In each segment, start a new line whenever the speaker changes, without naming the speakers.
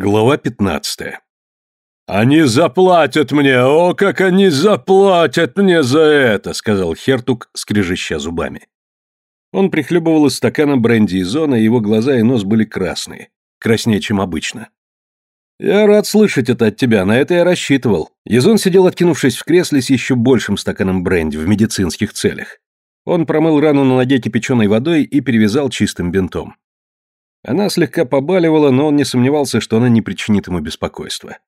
Глава 15. «Они заплатят мне! О, как они заплатят мне за это!» — сказал Хертук, скрежеща зубами. Он прихлебывал из стакана бренди и зона, его глаза и нос были красные. Краснее, чем обычно. «Я рад слышать это от тебя, на это я рассчитывал». Язон сидел, откинувшись в кресле с еще большим стаканом бренди в медицинских целях. Он промыл рану на ноге кипяченой водой и перевязал чистым бинтом. Она слегка побаливала, но он не сомневался, что она не причинит ему беспокойства.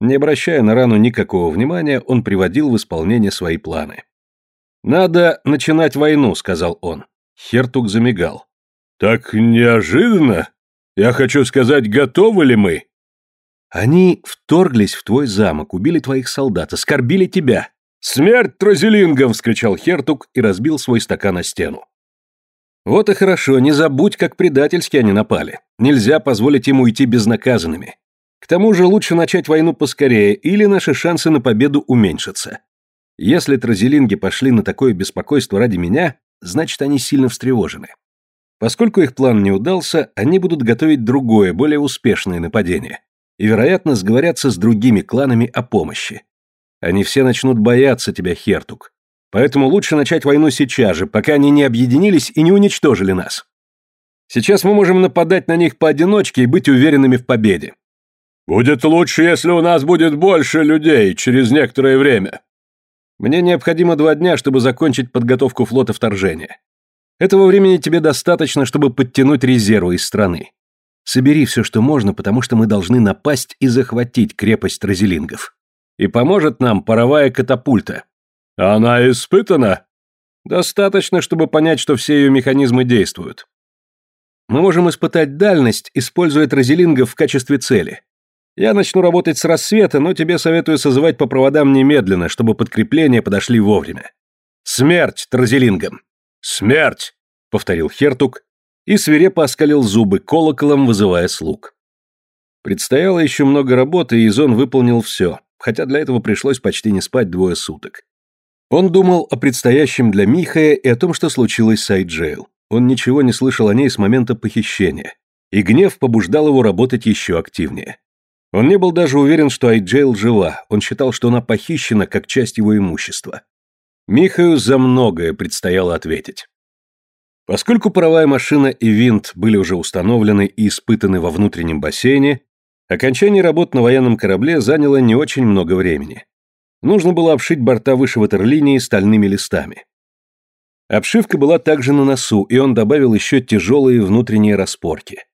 Не обращая на рану никакого внимания, он приводил в исполнение свои планы. «Надо начинать войну», — сказал он. Хертук замигал. «Так неожиданно? Я хочу сказать, готовы ли мы?» «Они вторглись в твой замок, убили твоих солдат, оскорбили тебя». «Смерть тразелингам!» — вскричал Хертук и разбил свой стакан о стену. Вот и хорошо, не забудь, как предательски они напали. Нельзя позволить им уйти безнаказанными. К тому же лучше начать войну поскорее, или наши шансы на победу уменьшатся. Если тразелинги пошли на такое беспокойство ради меня, значит, они сильно встревожены. Поскольку их план не удался, они будут готовить другое, более успешное нападение. И, вероятно, сговорятся с другими кланами о помощи. Они все начнут бояться тебя, Хертук. Поэтому лучше начать войну сейчас же, пока они не объединились и не уничтожили нас. Сейчас мы можем нападать на них поодиночке и быть уверенными в победе. Будет лучше, если у нас будет больше людей через некоторое время. Мне необходимо два дня, чтобы закончить подготовку флота вторжения. Этого времени тебе достаточно, чтобы подтянуть резервы из страны. Собери все, что можно, потому что мы должны напасть и захватить крепость Тразелингов. И поможет нам паровая катапульта. Она испытана? Достаточно, чтобы понять, что все ее механизмы действуют. Мы можем испытать дальность, используя тразелингов в качестве цели. Я начну работать с рассвета, но тебе советую созывать по проводам немедленно, чтобы подкрепления подошли вовремя. Смерть тразелингам! Смерть! повторил Хертук и свирепо оскалил зубы колоколом, вызывая слуг. Предстояло еще много работы, и Изон выполнил все, хотя для этого пришлось почти не спать двое суток. Он думал о предстоящем для Михая и о том, что случилось с Айджейл. Он ничего не слышал о ней с момента похищения, и гнев побуждал его работать еще активнее. Он не был даже уверен, что Айджейл жива, он считал, что она похищена как часть его имущества. Михаю за многое предстояло ответить. Поскольку паровая машина и винт были уже установлены и испытаны во внутреннем бассейне, окончание работ на военном корабле заняло не очень много времени. Нужно было обшить борта выше ватерлинии стальными листами. Обшивка была также на носу, и он добавил еще тяжелые внутренние распорки.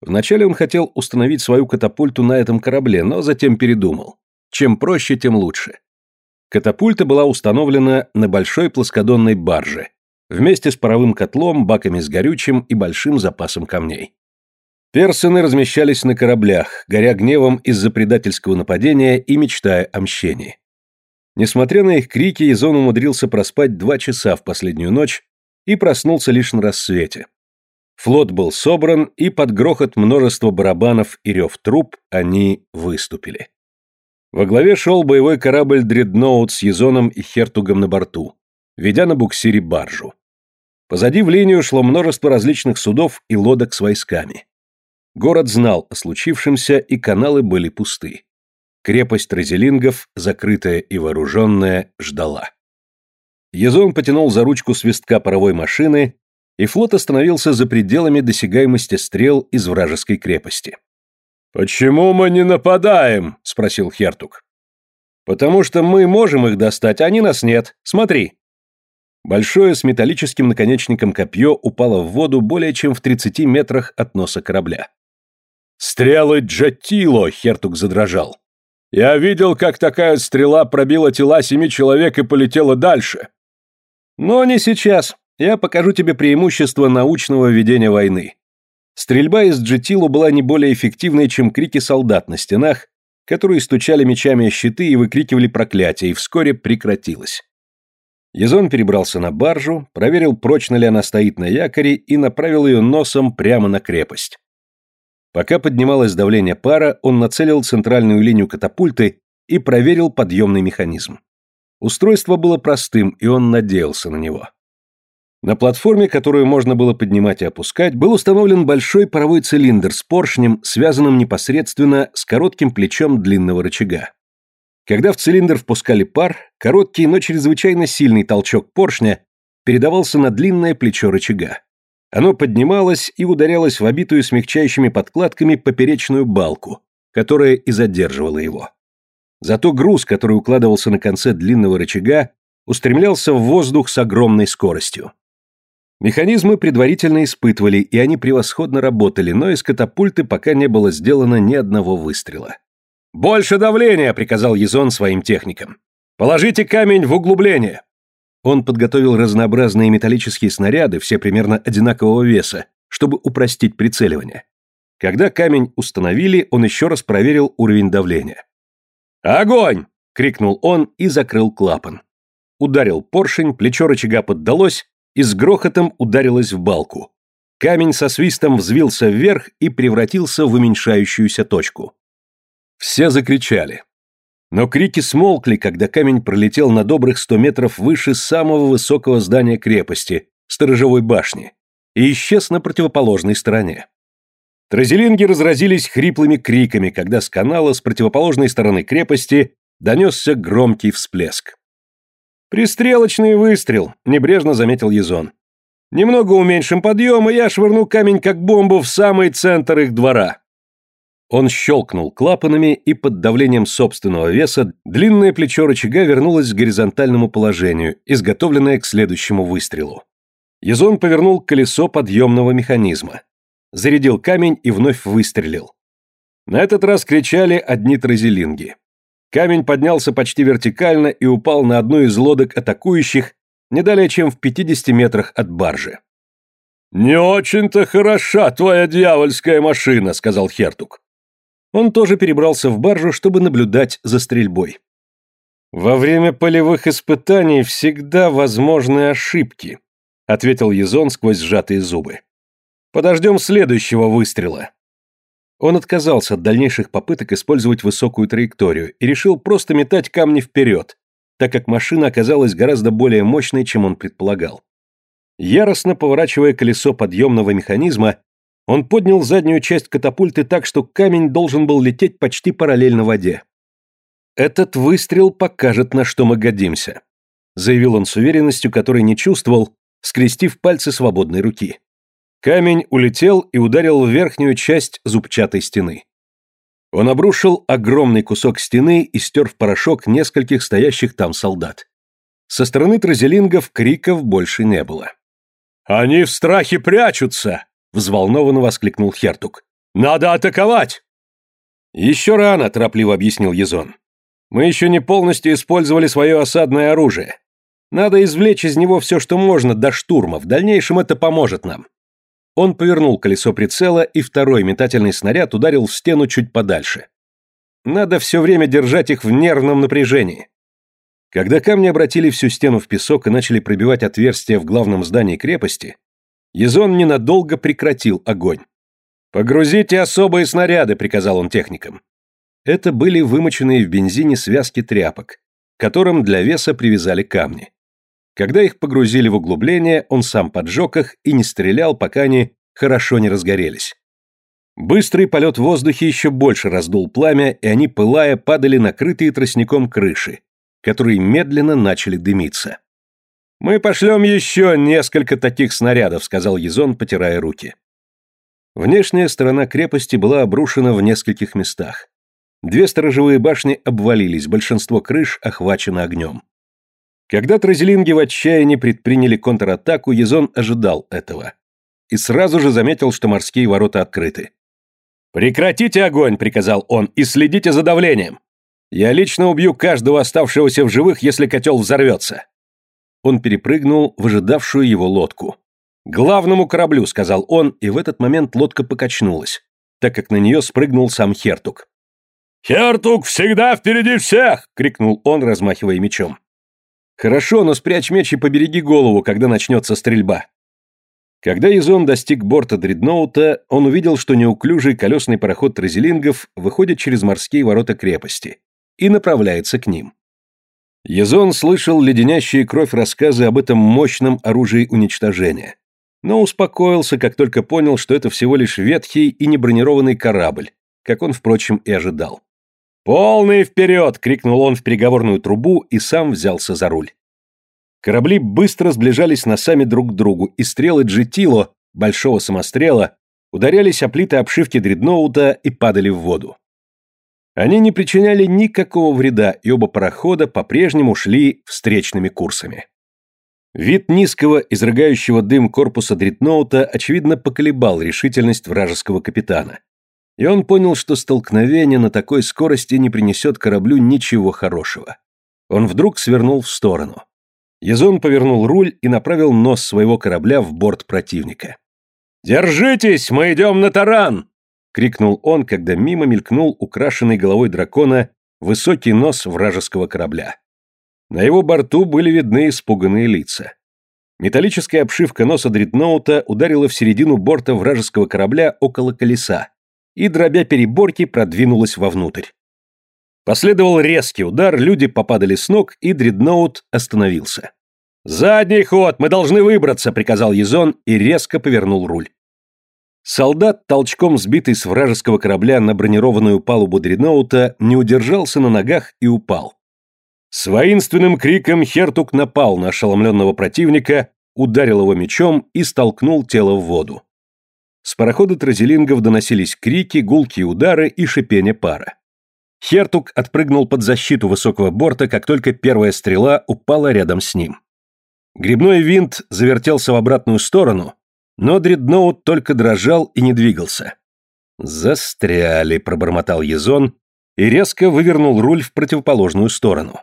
Вначале он хотел установить свою катапульту на этом корабле, но затем передумал. Чем проще, тем лучше. Катапульта была установлена на большой плоскодонной барже, вместе с паровым котлом, баками с горючим и большим запасом камней. Персоны размещались на кораблях, горя гневом из-за предательского нападения и мечтая о мщении. Несмотря на их крики, Изон умудрился проспать два часа в последнюю ночь и проснулся лишь на рассвете. Флот был собран, и под грохот множества барабанов и рев труб они выступили. Во главе шел боевой корабль «Дредноут» с Езоном и Хертугом на борту, ведя на буксире баржу. Позади в линию шло множество различных судов и лодок с войсками. Город знал о случившемся, и каналы были пусты. Крепость Тразелингов, закрытая и вооруженная, ждала. Язон потянул за ручку свистка паровой машины, и флот остановился за пределами досягаемости стрел из вражеской крепости. «Почему мы не нападаем?» – спросил Хертук. «Потому что мы можем их достать, а они нас нет. Смотри». Большое с металлическим наконечником копье упало в воду более чем в 30 метрах от носа корабля. «Стрелы Джатило!» – Хертук задрожал. Я видел, как такая стрела пробила тела семи человек и полетела дальше. Но не сейчас. Я покажу тебе преимущество научного ведения войны. Стрельба из джетилу была не более эффективной, чем крики солдат на стенах, которые стучали мечами о щиты и выкрикивали проклятия, и вскоре прекратилась. Язон перебрался на баржу, проверил, прочно ли она стоит на якоре, и направил ее носом прямо на крепость. Пока поднималось давление пара, он нацелил центральную линию катапульты и проверил подъемный механизм. Устройство было простым, и он надеялся на него. На платформе, которую можно было поднимать и опускать, был установлен большой паровой цилиндр с поршнем, связанным непосредственно с коротким плечом длинного рычага. Когда в цилиндр впускали пар, короткий, но чрезвычайно сильный толчок поршня передавался на длинное плечо рычага. Оно поднималось и ударялось в обитую смягчающими подкладками поперечную балку, которая и задерживала его. Зато груз, который укладывался на конце длинного рычага, устремлялся в воздух с огромной скоростью. Механизмы предварительно испытывали, и они превосходно работали, но из катапульты пока не было сделано ни одного выстрела. «Больше давления!» — приказал Езон своим техникам. «Положите камень в углубление!» Он подготовил разнообразные металлические снаряды, все примерно одинакового веса, чтобы упростить прицеливание. Когда камень установили, он еще раз проверил уровень давления. «Огонь!» — крикнул он и закрыл клапан. Ударил поршень, плечо рычага поддалось и с грохотом ударилось в балку. Камень со свистом взвился вверх и превратился в уменьшающуюся точку. Все закричали. Но крики смолкли, когда камень пролетел на добрых сто метров выше самого высокого здания крепости, сторожевой башни, и исчез на противоположной стороне. Тразелинги разразились хриплыми криками, когда с канала с противоположной стороны крепости донесся громкий всплеск. «Пристрелочный выстрел», — небрежно заметил Езон. «Немного уменьшим подъем, и я швырну камень как бомбу в самый центр их двора». Он щелкнул клапанами, и под давлением собственного веса длинное плечо рычага вернулось к горизонтальному положению, изготовленное к следующему выстрелу. Езон повернул колесо подъемного механизма. Зарядил камень и вновь выстрелил. На этот раз кричали одни тразелинги. Камень поднялся почти вертикально и упал на одну из лодок атакующих не далее, чем в 50 метрах от баржи. «Не очень-то хороша твоя дьявольская машина», — сказал Хертук. Он тоже перебрался в баржу, чтобы наблюдать за стрельбой. «Во время полевых испытаний всегда возможны ошибки», — ответил Езон сквозь сжатые зубы. «Подождем следующего выстрела». Он отказался от дальнейших попыток использовать высокую траекторию и решил просто метать камни вперед, так как машина оказалась гораздо более мощной, чем он предполагал. Яростно поворачивая колесо подъемного механизма, он поднял заднюю часть катапульты так, что камень должен был лететь почти параллельно воде. «Этот выстрел покажет, на что мы годимся», заявил он с уверенностью, которой не чувствовал, скрестив пальцы свободной руки. Камень улетел и ударил в верхнюю часть зубчатой стены. Он обрушил огромный кусок стены и стер в порошок нескольких стоящих там солдат. Со стороны тразелингов криков больше не было. «Они в страхе прячутся!» — взволнованно воскликнул Хертук. «Надо атаковать!» «Еще рано», — торопливо объяснил Езон. «Мы еще не полностью использовали свое осадное оружие. Надо извлечь из него все, что можно, до штурма. В дальнейшем это поможет нам». Он повернул колесо прицела, и второй метательный снаряд ударил в стену чуть подальше. Надо все время держать их в нервном напряжении. Когда камни обратили всю стену в песок и начали пробивать отверстия в главном здании крепости, Езон ненадолго прекратил огонь. «Погрузите особые снаряды», — приказал он техникам. Это были вымоченные в бензине связки тряпок, которым для веса привязали камни. Когда их погрузили в углубление, он сам поджег их и не стрелял, пока они хорошо не разгорелись. Быстрый полет в воздухе еще больше раздул пламя, и они, пылая, падали на крытые тростником крыши, которые медленно начали дымиться. «Мы пошлем еще несколько таких снарядов», — сказал Езон, потирая руки. Внешняя сторона крепости была обрушена в нескольких местах. Две сторожевые башни обвалились, большинство крыш охвачено огнем. Когда тразелинги в отчаянии предприняли контратаку, Езон ожидал этого. И сразу же заметил, что морские ворота открыты. «Прекратите огонь!» — приказал он, — «и следите за давлением. Я лично убью каждого оставшегося в живых, если котел взорвется». Он перепрыгнул в ожидавшую его лодку. «Главному кораблю», — сказал он, и в этот момент лодка покачнулась, так как на нее спрыгнул сам Хертук. «Хертук всегда впереди всех!» — крикнул он, размахивая мечом. Хорошо, но спрячь меч и побереги голову, когда начнется стрельба. Когда Изон достиг борта дредноута, он увидел, что неуклюжий колесный пароход Тразелингов выходит через морские ворота крепости и направляется к ним. Езон слышал леденящие кровь рассказы об этом мощном оружии уничтожения, но успокоился, как только понял, что это всего лишь ветхий и небронированный корабль, как он, впрочем, и ожидал. «Полный вперед!» — крикнул он в переговорную трубу и сам взялся за руль. Корабли быстро сближались носами друг к другу, и стрелы Джетило, большого самострела, ударялись о плиты обшивки дредноута и падали в воду. Они не причиняли никакого вреда, и оба парохода по-прежнему шли встречными курсами. Вид низкого, изрыгающего дым корпуса дредноута, очевидно, поколебал решительность вражеского капитана. И он понял, что столкновение на такой скорости не принесет кораблю ничего хорошего. Он вдруг свернул в сторону. Язон повернул руль и направил нос своего корабля в борт противника. «Держитесь, мы идем на таран!» — крикнул он, когда мимо мелькнул украшенный головой дракона высокий нос вражеского корабля. На его борту были видны испуганные лица. Металлическая обшивка носа дредноута ударила в середину борта вражеского корабля около колеса и, дробя переборки, продвинулась вовнутрь. Последовал резкий удар, люди попадали с ног, и дредноут остановился. «Задний ход, мы должны выбраться», — приказал Езон и резко повернул руль. Солдат, толчком сбитый с вражеского корабля на бронированную палубу дредноута, не удержался на ногах и упал. С воинственным криком Хертук напал на ошеломленного противника, ударил его мечом и столкнул тело в воду. С парохода Тразелингов доносились крики, гулкие удары и шипение пара. Хертук отпрыгнул под защиту высокого борта, как только первая стрела упала рядом с ним. Грибной винт завертелся в обратную сторону, но дредноут только дрожал и не двигался. «Застряли», — пробормотал Езон и резко вывернул руль в противоположную сторону.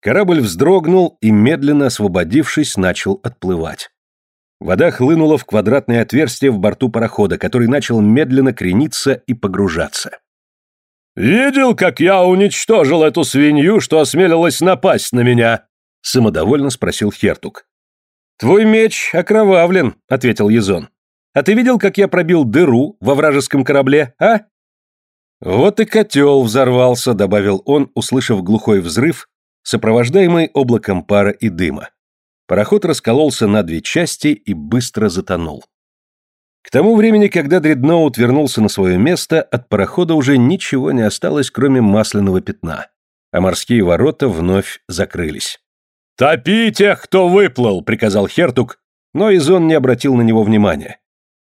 Корабль вздрогнул и, медленно освободившись, начал отплывать. Вода хлынула в квадратное отверстие в борту парохода, который начал медленно крениться и погружаться. «Видел, как я уничтожил эту свинью, что осмелилась напасть на меня?» — самодовольно спросил Хертук. «Твой меч окровавлен», — ответил Езон. «А ты видел, как я пробил дыру во вражеском корабле, а?» «Вот и котел взорвался», — добавил он, услышав глухой взрыв, сопровождаемый облаком пара и дыма. Пароход раскололся на две части и быстро затонул. К тому времени, когда дредноут вернулся на свое место, от парохода уже ничего не осталось, кроме масляного пятна, а морские ворота вновь закрылись. «Топи тех, кто выплыл!» — приказал Хертук, но Изон не обратил на него внимания.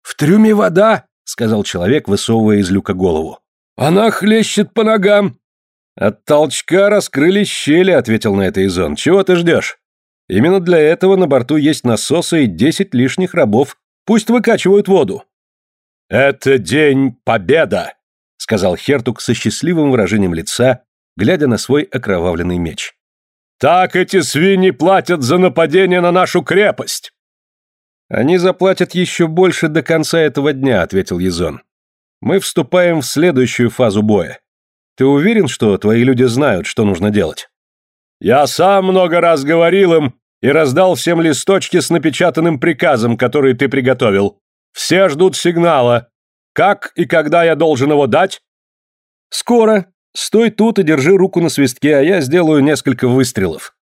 «В трюме вода!» — сказал человек, высовывая из люка голову. «Она хлещет по ногам!» «От толчка раскрылись щели», — ответил на это Изон. «Чего ты ждешь? Именно для этого на борту есть насосы и десять лишних рабов. Пусть выкачивают воду». «Это день победа!» — сказал Хертук со счастливым выражением лица, глядя на свой окровавленный меч. Так эти свиньи платят за нападение на нашу крепость!» «Они заплатят еще больше до конца этого дня», — ответил Езон. «Мы вступаем в следующую фазу боя. Ты уверен, что твои люди знают, что нужно делать?» «Я сам много раз говорил им и раздал всем листочки с напечатанным приказом, который ты приготовил. Все ждут сигнала. Как и когда я должен его дать?» «Скоро», Стой тут и держи руку на свистке, а я сделаю несколько выстрелов.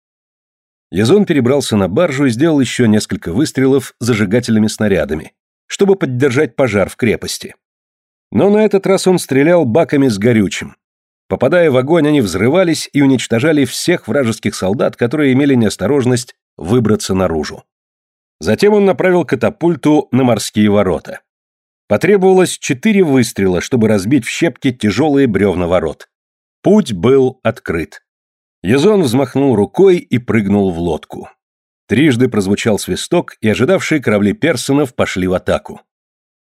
Язон перебрался на баржу и сделал еще несколько выстрелов зажигательными снарядами, чтобы поддержать пожар в крепости. Но на этот раз он стрелял баками с горючим. Попадая в огонь, они взрывались и уничтожали всех вражеских солдат, которые имели неосторожность выбраться наружу. Затем он направил катапульту на морские ворота. Потребовалось четыре выстрела, чтобы разбить в щепки тяжелые бревна ворот. Путь был открыт. Язон взмахнул рукой и прыгнул в лодку. Трижды прозвучал свисток, и ожидавшие корабли персонов пошли в атаку.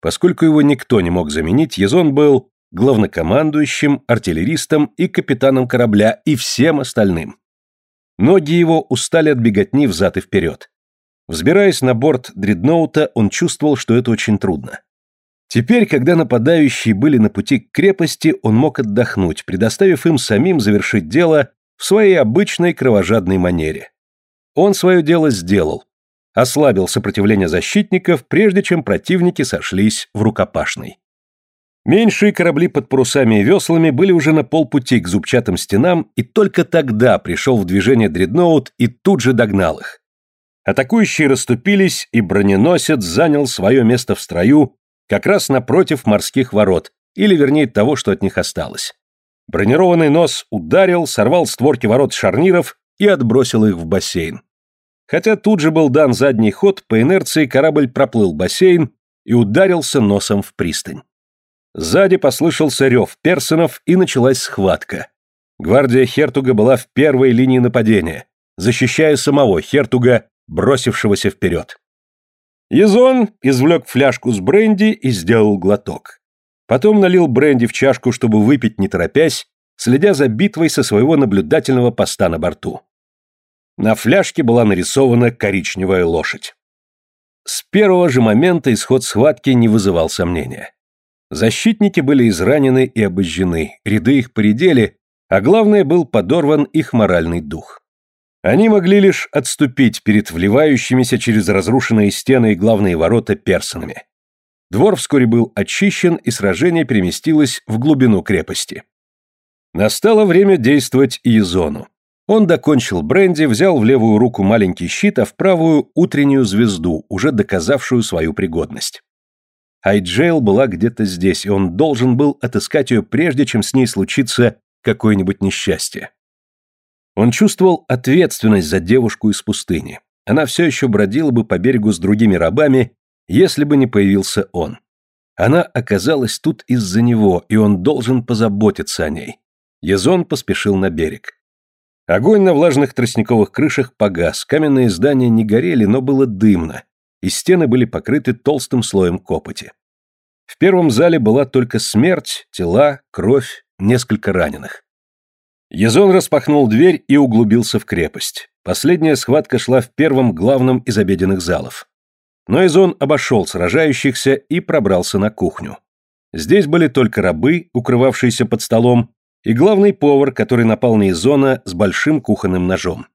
Поскольку его никто не мог заменить, Язон был главнокомандующим, артиллеристом и капитаном корабля и всем остальным. Ноги его устали от беготни взад и вперед. Взбираясь на борт дредноута, он чувствовал, что это очень трудно. Теперь, когда нападающие были на пути к крепости, он мог отдохнуть, предоставив им самим завершить дело в своей обычной кровожадной манере. Он свое дело сделал, ослабил сопротивление защитников, прежде чем противники сошлись в рукопашной. Меньшие корабли под парусами и веслами были уже на полпути к зубчатым стенам, и только тогда пришел в движение дредноут и тут же догнал их. Атакующие расступились, и броненосец занял свое место в строю как раз напротив морских ворот, или вернее того, что от них осталось. Бронированный нос ударил, сорвал створки ворот шарниров и отбросил их в бассейн. Хотя тут же был дан задний ход, по инерции корабль проплыл бассейн и ударился носом в пристань. Сзади послышался рев персонов, и началась схватка. Гвардия Хертуга была в первой линии нападения, защищая самого Хертуга, бросившегося вперед. Язон извлек фляжку с бренди и сделал глоток. Потом налил бренди в чашку, чтобы выпить не торопясь, следя за битвой со своего наблюдательного поста на борту. На фляжке была нарисована коричневая лошадь. С первого же момента исход схватки не вызывал сомнения. Защитники были изранены и обожжены, ряды их поредели, а главное был подорван их моральный дух. Они могли лишь отступить перед вливающимися через разрушенные стены и главные ворота персонами. Двор вскоре был очищен, и сражение переместилось в глубину крепости. Настало время действовать Иезону. Он докончил бренди, взял в левую руку маленький щит, а в правую – утреннюю звезду, уже доказавшую свою пригодность. Айджейл была где-то здесь, и он должен был отыскать ее, прежде чем с ней случится какое-нибудь несчастье. Он чувствовал ответственность за девушку из пустыни. Она все еще бродила бы по берегу с другими рабами, если бы не появился он. Она оказалась тут из-за него, и он должен позаботиться о ней. Езон поспешил на берег. Огонь на влажных тростниковых крышах погас, каменные здания не горели, но было дымно, и стены были покрыты толстым слоем копоти. В первом зале была только смерть, тела, кровь, несколько раненых. Язон распахнул дверь и углубился в крепость. Последняя схватка шла в первом главном из обеденных залов. Но Язон обошел сражающихся и пробрался на кухню. Здесь были только рабы, укрывавшиеся под столом, и главный повар, который напал на Язона с большим кухонным ножом.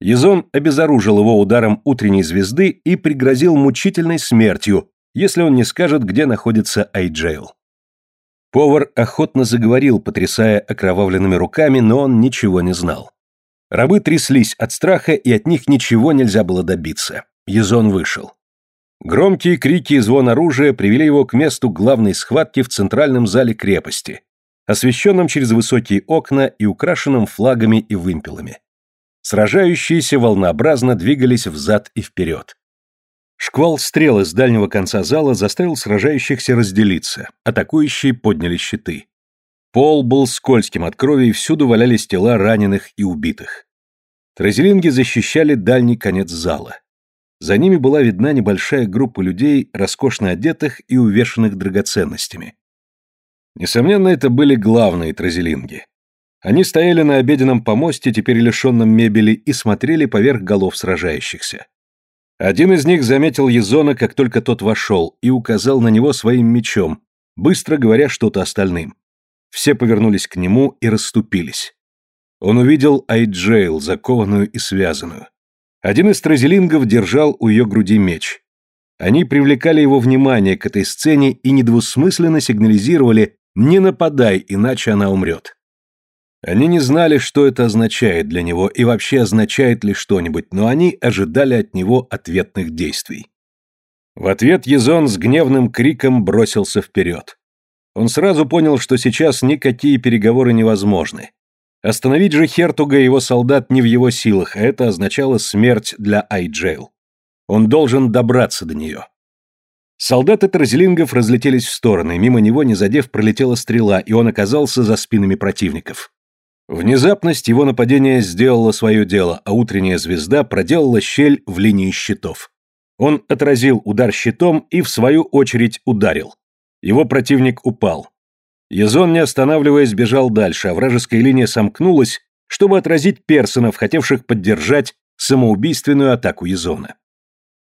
Язон обезоружил его ударом утренней звезды и пригрозил мучительной смертью, если он не скажет, где находится Айджейл. Повар охотно заговорил, потрясая окровавленными руками, но он ничего не знал. Рабы тряслись от страха, и от них ничего нельзя было добиться. Езон вышел. Громкие крики и звон оружия привели его к месту главной схватки в центральном зале крепости, освещенном через высокие окна и украшенном флагами и вымпелами. Сражающиеся волнообразно двигались взад и вперед. Шквал стрел из дальнего конца зала заставил сражающихся разделиться, атакующие подняли щиты. Пол был скользким от крови, и всюду валялись тела раненых и убитых. Тразелинги защищали дальний конец зала. За ними была видна небольшая группа людей, роскошно одетых и увешанных драгоценностями. Несомненно, это были главные тразелинги. Они стояли на обеденном помосте, теперь лишенном мебели, и смотрели поверх голов сражающихся. Один из них заметил Езона, как только тот вошел, и указал на него своим мечом, быстро говоря что-то остальным. Все повернулись к нему и расступились. Он увидел Айджейл, закованную и связанную. Один из тразелингов держал у ее груди меч. Они привлекали его внимание к этой сцене и недвусмысленно сигнализировали «Не нападай, иначе она умрет». Они не знали, что это означает для него и вообще означает ли что-нибудь, но они ожидали от него ответных действий. В ответ Езон с гневным криком бросился вперед. Он сразу понял, что сейчас никакие переговоры невозможны. Остановить же Хертуга и его солдат не в его силах, а это означало смерть для Айджейл. Он должен добраться до нее. Солдаты Тразелингов разлетелись в стороны, мимо него, не задев, пролетела стрела, и он оказался за спинами противников. Внезапность его нападения сделала свое дело, а утренняя звезда проделала щель в линии щитов. Он отразил удар щитом и, в свою очередь, ударил. Его противник упал. Язон, не останавливаясь, бежал дальше, а вражеская линия сомкнулась, чтобы отразить персонов, хотевших поддержать самоубийственную атаку Язона.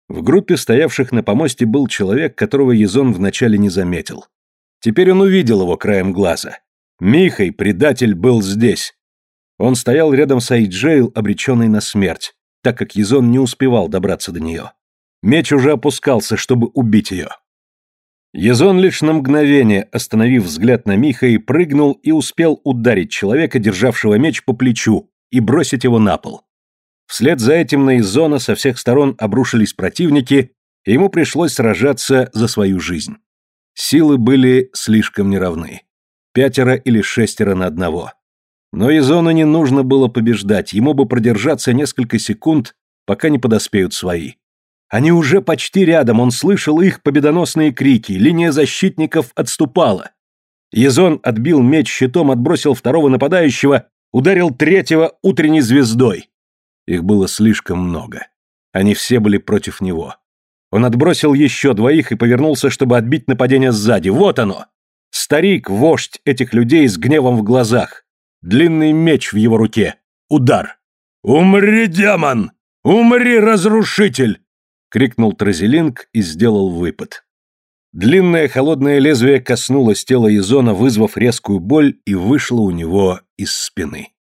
В группе стоявших на помосте был человек, которого Езон вначале не заметил. Теперь он увидел его краем глаза. Михай, предатель, был здесь. Он стоял рядом с Айджейл, обреченный на смерть, так как Езон не успевал добраться до нее. Меч уже опускался, чтобы убить ее. Езон лишь на мгновение, остановив взгляд на Миха, и прыгнул и успел ударить человека, державшего меч по плечу, и бросить его на пол. Вслед за этим на Изона со всех сторон обрушились противники, и ему пришлось сражаться за свою жизнь. Силы были слишком неравны. Пятеро или шестеро на одного. Но Изону не нужно было побеждать, ему бы продержаться несколько секунд, пока не подоспеют свои. Они уже почти рядом, он слышал их победоносные крики, линия защитников отступала. Езон отбил меч щитом, отбросил второго нападающего, ударил третьего утренней звездой. Их было слишком много. Они все были против него. Он отбросил еще двоих и повернулся, чтобы отбить нападение сзади. Вот оно! Старик, вождь этих людей с гневом в глазах. Длинный меч в его руке. Удар. «Умри, демон! Умри, разрушитель!» — крикнул Тразелинг и сделал выпад. Длинное холодное лезвие коснулось тела Изона, вызвав резкую боль, и вышло у него из спины.